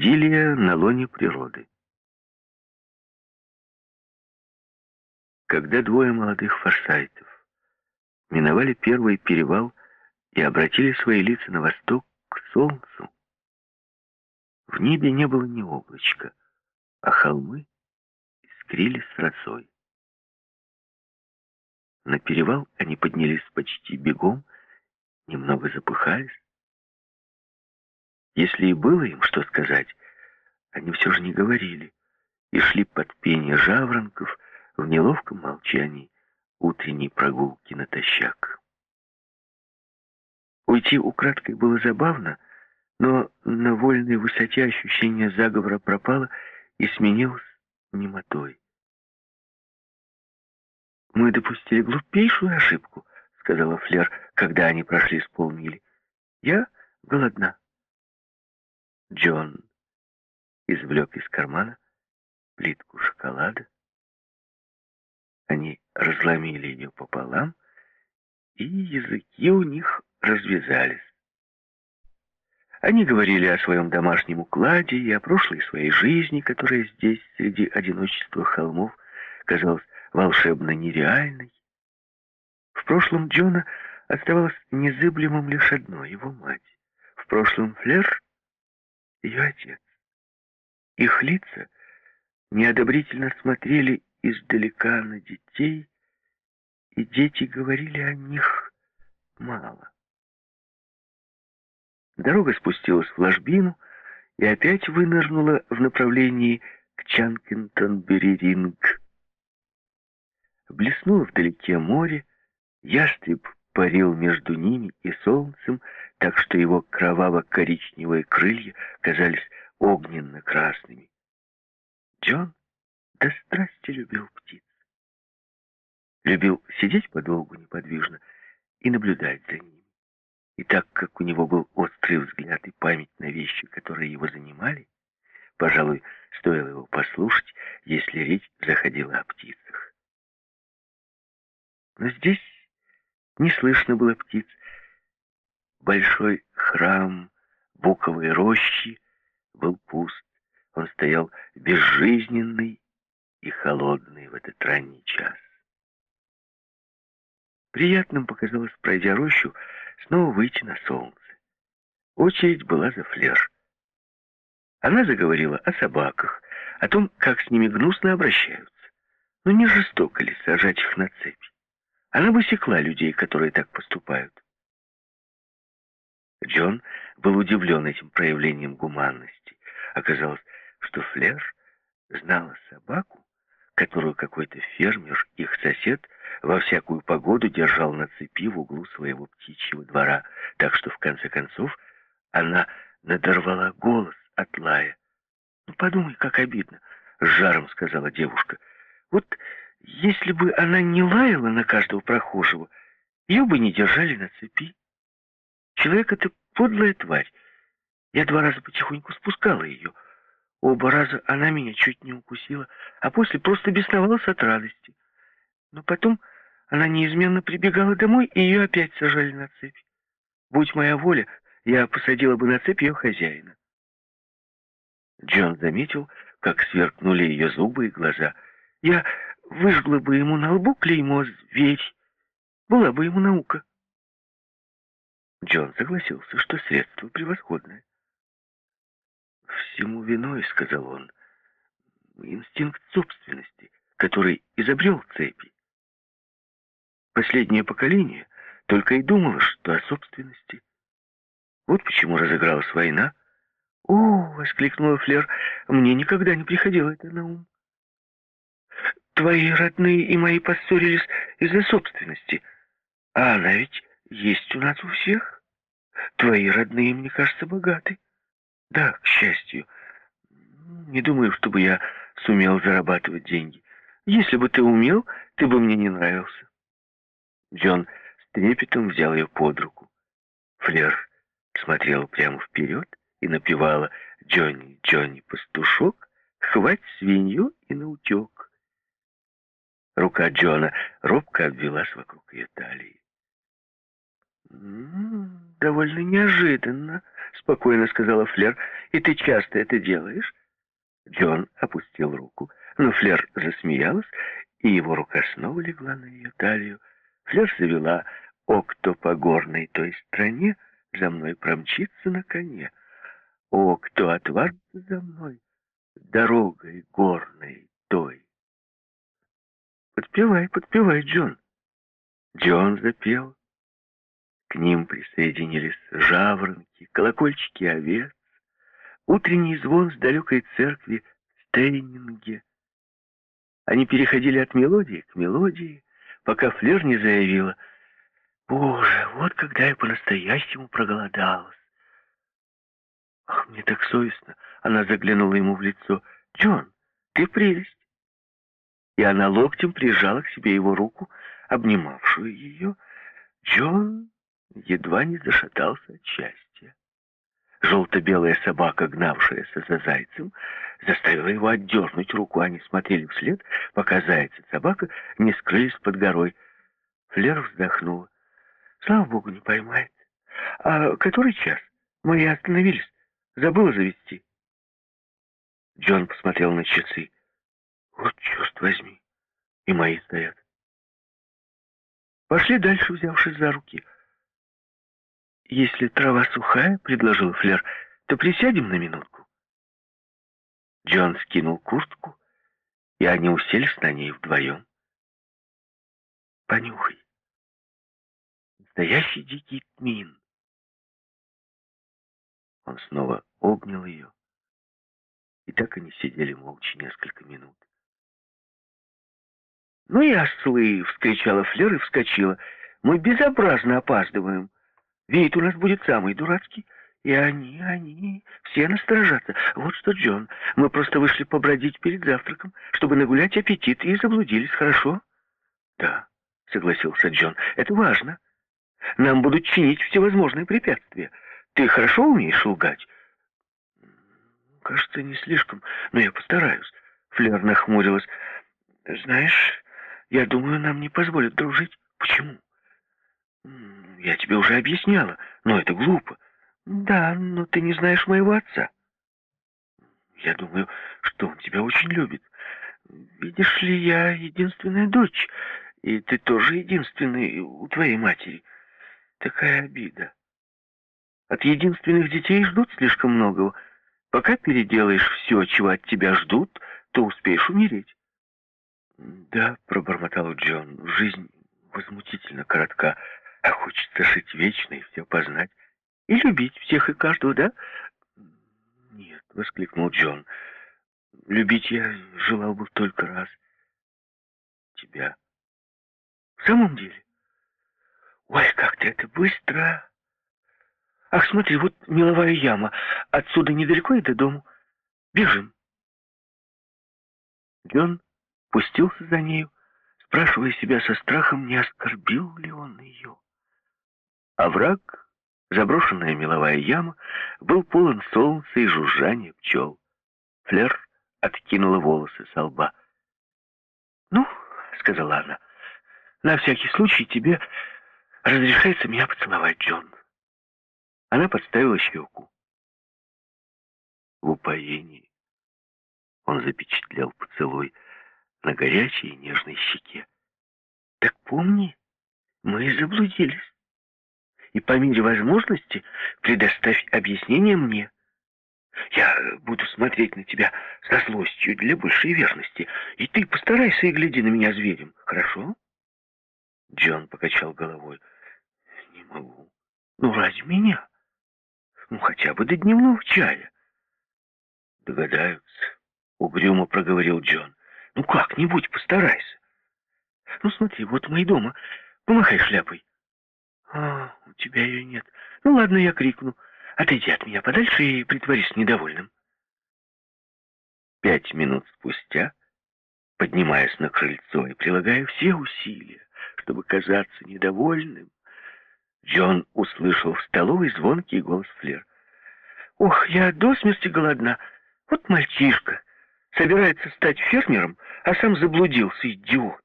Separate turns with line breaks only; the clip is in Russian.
Идиллия на лоне природы. Когда двое молодых форсайтов миновали первый перевал и обратили свои лица на восток к солнцу, в небе не было ни облачка, а холмы искрились росой. На перевал они поднялись почти бегом, немного запыхались. Если и было им что сказать, они все же не говорили и шли под пение жаворонков в неловком молчании утренней прогулки натощак. Уйти украдкой было забавно, но на вольной высоте ощущение заговора пропало и сменилось немотой. «Мы допустили глупейшую ошибку», — сказала Флер, когда они прошли с полмили. «Я голодна». Джон извлек из кармана плитку шоколада. Они разломили ее пополам, и языки у них развязались. Они говорили о своем домашнем укладе и о прошлой своей жизни, которая здесь, среди одиночества холмов, казалась волшебно нереальной. В прошлом Джона оставалось незыблемым лишь одно — его мать. В прошлом Флер — ее отец. Их лица неодобрительно смотрели издалека на детей, и дети говорили о них мало. Дорога спустилась в ложбину и опять вынырнула в направлении к Чанкинтон-Бериринг. Блеснуло вдалеке море, ястреб парил между ними и солнцем, так что его кроваво-коричневые крылья казались огненно-красными. Джон до страсти любил птиц. Любил сидеть подолгу неподвижно и наблюдать за ними. И так как у него был острый взгляд и память на вещи, которые его занимали, пожалуй, стоило его послушать, если речь заходила о птицах. Но здесь не слышно было птиц. Большой храм буковой рощи был пуст. Он стоял безжизненный и холодный в этот ранний час. Приятным показалось, пройдя рощу, снова выйти на солнце. Очередь была за флер. Она заговорила о собаках, о том, как с ними гнусно обращаются. Но не жестоко ли сажать их на цепь? Она высекла людей, которые так поступают. Джон был удивлен этим проявлением гуманности. Оказалось, что Флер знала собаку, которую какой-то фермер, их сосед, во всякую погоду держал на цепи в углу своего птичьего двора, так что в конце концов она надорвала голос от лая. «Ну, подумай, как обидно!» — с жаром сказала девушка. «Вот если бы она не лаяла на каждого прохожего, ее бы не держали на цепи. Человек — это подлая тварь. Я два раза потихоньку спускала ее. Оба раза она меня чуть не укусила, а после просто бесновалась от радости. Но потом она неизменно прибегала домой, и ее опять сажали на цепь. Будь моя воля, я посадила бы на цепь ее хозяина. Джон заметил, как сверкнули ее зубы и глаза. Я выжгла бы ему на лбу клеймо «Зверь». Была бы ему наука. Джон согласился, что средство превосходное. «Всему виной, — сказал он, — инстинкт собственности, который изобрел цепи. Последнее поколение только и думало, что о собственности. Вот почему разыгралась война. «О!» — воскликнула Флер. «Мне никогда не приходило это на ум. Твои родные и мои поссорились из-за собственности. А она ведь есть у нас у всех. Твои родные, мне кажется, богаты. Да, к счастью. Не думаю, чтобы я сумел зарабатывать деньги. Если бы ты умел, ты бы мне не нравился. Джон с трепетом взял ее под руку. Флер смотрела прямо вперед и напевала «Джонни, Джонни, пастушок, хвать свинью и наутек». Рука Джона робко обвелась вокруг ее талии. «Довольно неожиданно», — спокойно сказала Флер. «И ты часто это делаешь?» Джон опустил руку, но Флер засмеялась, и его рука снова легла на ее талию. Флер завела «О, кто по горной той стране за мной промчится на коне! О, кто отважится за мной дорогой горной той!» «Подпевай, подпевай, Джон!» Джон запел. К ним присоединились жаворонки, колокольчики овец, утренний звон с далекой церкви в Стейнинге. Они переходили от мелодии к мелодии, пока Флер не заявила, «Боже, вот когда я по-настоящему проголодалась!» «Ах, мне так совестно!» Она заглянула ему в лицо. «Джон, ты прелесть!» И она локтем прижала к себе его руку, обнимавшую ее. Джон едва не зашатался от счастья. Желто-белая собака, гнавшаяся за зайцем, заставила его отдернуть руку. Они смотрели вслед, пока заяц и собака не скрылись под горой. Флер вздохнула. Слава богу, не поймает. А который час? Мы и остановились. Забыла завести. Джон посмотрел на часы. Вот черт возьми. И мои стоят. Пошли дальше, взявшись за руки. «Если трава сухая, — предложил Флер, — то присядем на минутку». Джон скинул куртку, и они уселись на ней вдвоем. «Понюхай. Настоящий дикий тмин». Он снова обнял ее, и так они сидели молча несколько минут. «Ну и ослы!» — вскричала Флер и вскочила. «Мы безобразно опаздываем. Вид у нас будет самый дурацкий. И они, они, все насторожатся. Вот что, Джон, мы просто вышли побродить перед завтраком, чтобы нагулять аппетит, и заблудились, хорошо?» «Да», — согласился Джон, — «это важно. Нам будут чинить всевозможные препятствия. Ты хорошо умеешь лгать?» «Кажется, не слишком, но я постараюсь». Флер нахмурилась. «Знаешь, я думаю, нам не позволят дружить. Почему? Я тебе уже объясняла, но это глупо. Да, но ты не знаешь моего отца. Я думаю, что он тебя очень любит. Видишь ли, я единственная дочь, и ты тоже единственный у твоей матери. Такая обида. От единственных детей ждут слишком многого. Пока переделаешь все, чего от тебя ждут, то успеешь умереть. «Да», — пробормотал Джон, — «жизнь возмутительно коротка, а хочется жить вечно и все познать. И любить всех и каждого, да?» «Нет», — воскликнул Джон, — «любить я желал бы только раз. Тебя». «В самом деле? Ой, как ты это быстро!» «Ах, смотри, вот меловая яма. Отсюда недалеко и до дому. Бежим». Джон пустился за нею, спрашивая себя со страхом, не оскорбил ли он ее. А враг, заброшенная меловая яма, был полон солнца и жужжания пчел. Флер откинула волосы со лба. «Ну, — сказала она, — на всякий случай тебе разрешается меня поцеловать, Джон». Она подставила щеку. В упоении он запечатлел поцелуй, на горячей и нежной щеке. Так помни, мы заблудились. И по мере возможности предоставь объяснение мне. Я буду смотреть на тебя со злостью для большей верности, и ты постарайся и гляди на меня зверем, хорошо? Джон покачал головой. Не могу. Ну, ради меня. Ну, хотя бы до дневного чая. Догадаются, угрюмо проговорил Джон. Ну как-нибудь постарайся. Ну смотри, вот мы и дома. Помахай шляпой. А, у тебя ее нет. Ну ладно, я крикну. Отойди от меня подальше и притворись недовольным. Пять минут спустя, поднимаясь на крыльцо и прилагая все усилия, чтобы казаться недовольным, Джон услышал в столовой звонкий голос Флер. «Ох, я до смерти голодна. Вот мальчишка. Собирается стать фермером, а сам заблудился, идиот.